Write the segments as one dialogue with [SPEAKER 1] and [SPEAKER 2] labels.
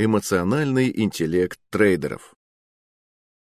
[SPEAKER 1] Эмоциональный интеллект трейдеров.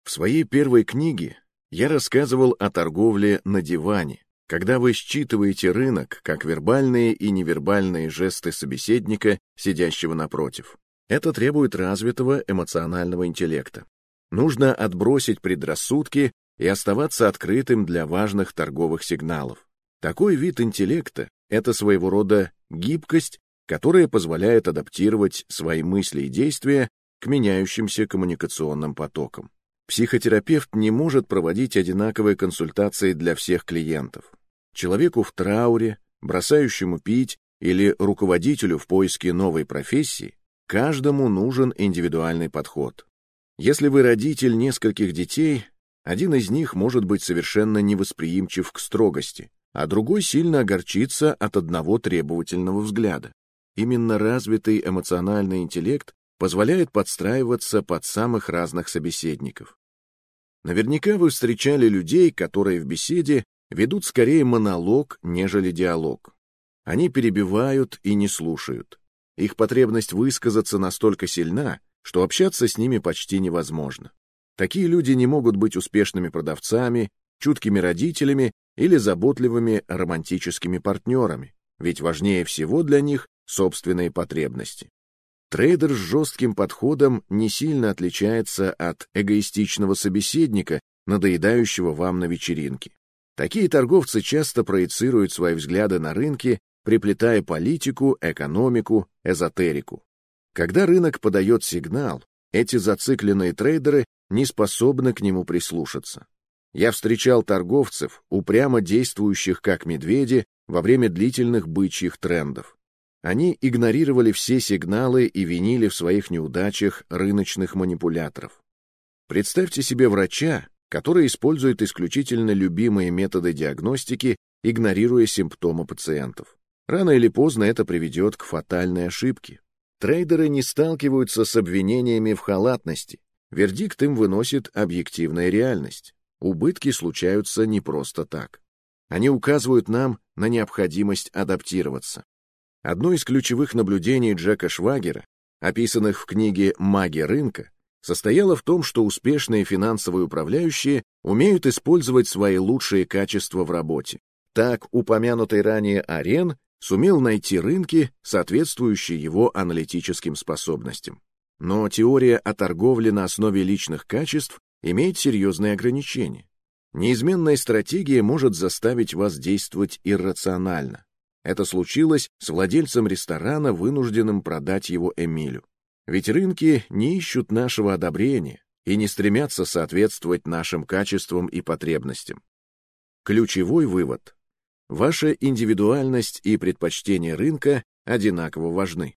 [SPEAKER 1] В своей первой книге я рассказывал о торговле на диване, когда вы считываете рынок как вербальные и невербальные жесты собеседника, сидящего напротив. Это требует развитого эмоционального интеллекта. Нужно отбросить предрассудки и оставаться открытым для важных торговых сигналов. Такой вид интеллекта — это своего рода гибкость которая позволяет адаптировать свои мысли и действия к меняющимся коммуникационным потокам. Психотерапевт не может проводить одинаковые консультации для всех клиентов. Человеку в трауре, бросающему пить или руководителю в поиске новой профессии, каждому нужен индивидуальный подход. Если вы родитель нескольких детей, один из них может быть совершенно невосприимчив к строгости, а другой сильно огорчится от одного требовательного взгляда. Именно развитый эмоциональный интеллект позволяет подстраиваться под самых разных собеседников. Наверняка вы встречали людей, которые в беседе ведут скорее монолог, нежели диалог. Они перебивают и не слушают. Их потребность высказаться настолько сильна, что общаться с ними почти невозможно. Такие люди не могут быть успешными продавцами, чуткими родителями или заботливыми романтическими партнерами, ведь важнее всего для них собственные потребности. Трейдер с жестким подходом не сильно отличается от эгоистичного собеседника, надоедающего вам на вечеринке. Такие торговцы часто проецируют свои взгляды на рынки, приплетая политику, экономику, эзотерику. Когда рынок подает сигнал, эти зацикленные трейдеры не способны к нему прислушаться. Я встречал торговцев, упрямо действующих как медведи во время длительных бычьих трендов. Они игнорировали все сигналы и винили в своих неудачах рыночных манипуляторов. Представьте себе врача, который использует исключительно любимые методы диагностики, игнорируя симптомы пациентов. Рано или поздно это приведет к фатальной ошибке. Трейдеры не сталкиваются с обвинениями в халатности. Вердикт им выносит объективная реальность. Убытки случаются не просто так. Они указывают нам на необходимость адаптироваться. Одно из ключевых наблюдений Джека Швагера, описанных в книге «Маги рынка», состояло в том, что успешные финансовые управляющие умеют использовать свои лучшие качества в работе. Так, упомянутый ранее Арен сумел найти рынки, соответствующие его аналитическим способностям. Но теория о торговле на основе личных качеств имеет серьезные ограничения. Неизменная стратегия может заставить вас действовать иррационально. Это случилось с владельцем ресторана, вынужденным продать его Эмилю. Ведь рынки не ищут нашего одобрения и не стремятся соответствовать нашим качествам и потребностям. Ключевой вывод. Ваша индивидуальность и предпочтения рынка одинаково важны.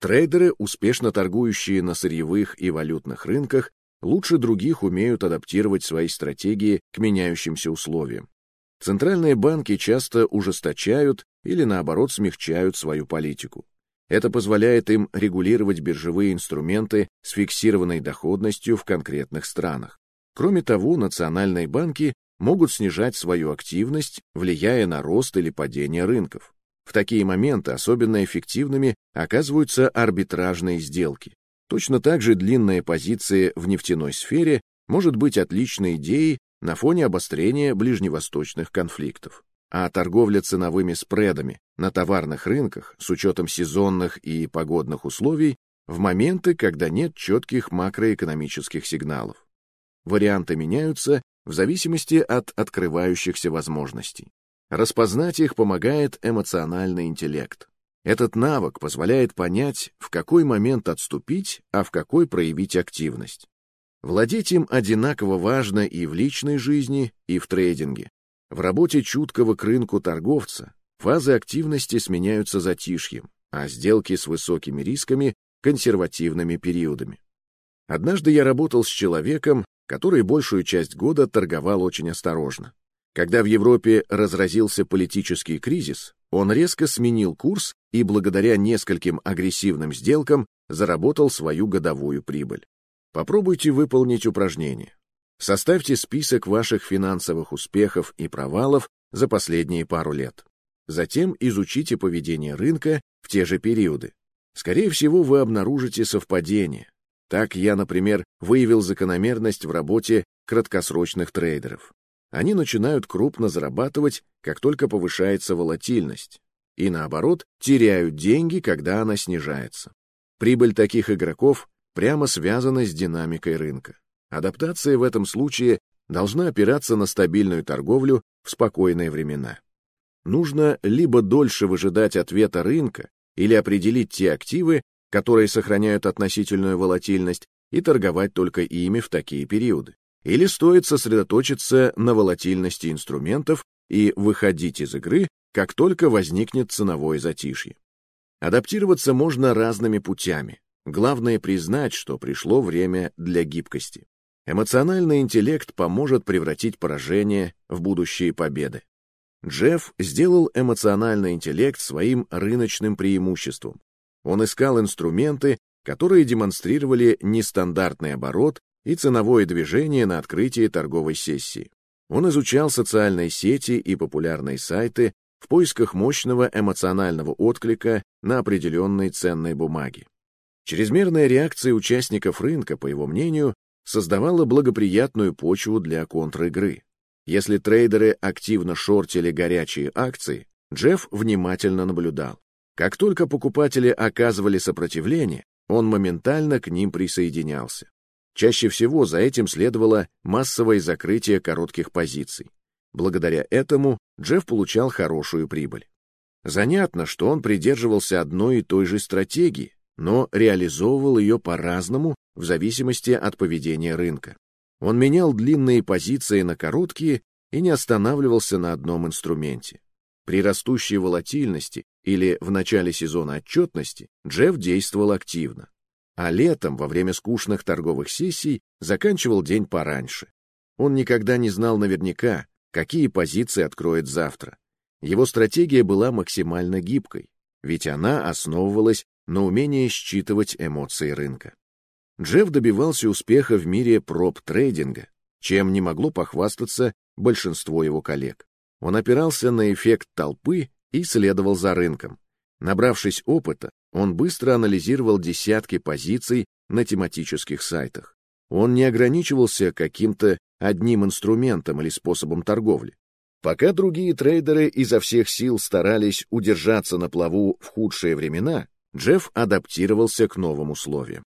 [SPEAKER 1] Трейдеры, успешно торгующие на сырьевых и валютных рынках, лучше других умеют адаптировать свои стратегии к меняющимся условиям. Центральные банки часто ужесточают или, наоборот, смягчают свою политику. Это позволяет им регулировать биржевые инструменты с фиксированной доходностью в конкретных странах. Кроме того, национальные банки могут снижать свою активность, влияя на рост или падение рынков. В такие моменты особенно эффективными оказываются арбитражные сделки. Точно так же длинная позиция в нефтяной сфере может быть отличной идеей на фоне обострения ближневосточных конфликтов. А торговля ценовыми спредами на товарных рынках с учетом сезонных и погодных условий в моменты, когда нет четких макроэкономических сигналов. Варианты меняются в зависимости от открывающихся возможностей. Распознать их помогает эмоциональный интеллект. Этот навык позволяет понять, в какой момент отступить, а в какой проявить активность. Владеть им одинаково важно и в личной жизни, и в трейдинге. В работе чуткого к рынку торговца фазы активности сменяются затишьем, а сделки с высокими рисками — консервативными периодами. Однажды я работал с человеком, который большую часть года торговал очень осторожно. Когда в Европе разразился политический кризис, он резко сменил курс и благодаря нескольким агрессивным сделкам заработал свою годовую прибыль. Попробуйте выполнить упражнение. Составьте список ваших финансовых успехов и провалов за последние пару лет. Затем изучите поведение рынка в те же периоды. Скорее всего, вы обнаружите совпадение. Так я, например, выявил закономерность в работе краткосрочных трейдеров. Они начинают крупно зарабатывать, как только повышается волатильность, и наоборот, теряют деньги, когда она снижается. Прибыль таких игроков прямо связана с динамикой рынка. Адаптация в этом случае должна опираться на стабильную торговлю в спокойные времена. Нужно либо дольше выжидать ответа рынка или определить те активы, которые сохраняют относительную волатильность, и торговать только ими в такие периоды. Или стоит сосредоточиться на волатильности инструментов и выходить из игры, как только возникнет ценовое затишье. Адаптироваться можно разными путями. Главное признать, что пришло время для гибкости. Эмоциональный интеллект поможет превратить поражение в будущие победы. Джефф сделал эмоциональный интеллект своим рыночным преимуществом. Он искал инструменты, которые демонстрировали нестандартный оборот и ценовое движение на открытии торговой сессии. Он изучал социальные сети и популярные сайты в поисках мощного эмоционального отклика на определенные ценные бумаги. Чрезмерная реакция участников рынка, по его мнению, создавала благоприятную почву для контр-игры. Если трейдеры активно шортили горячие акции, Джефф внимательно наблюдал. Как только покупатели оказывали сопротивление, он моментально к ним присоединялся. Чаще всего за этим следовало массовое закрытие коротких позиций. Благодаря этому Джефф получал хорошую прибыль. Занятно, что он придерживался одной и той же стратегии, но реализовывал ее по-разному в зависимости от поведения рынка. Он менял длинные позиции на короткие и не останавливался на одном инструменте. При растущей волатильности или в начале сезона отчетности Джефф действовал активно, а летом, во время скучных торговых сессий, заканчивал день пораньше. Он никогда не знал наверняка, какие позиции откроет завтра. Его стратегия была максимально гибкой, ведь она основывалась на умении считывать эмоции рынка. Джефф добивался успеха в мире проб-трейдинга, чем не могло похвастаться большинство его коллег. Он опирался на эффект толпы и следовал за рынком. Набравшись опыта, он быстро анализировал десятки позиций на тематических сайтах. Он не ограничивался каким-то одним инструментом или способом торговли. Пока другие трейдеры изо всех сил старались удержаться на плаву в худшие времена, Джефф адаптировался к новым условиям.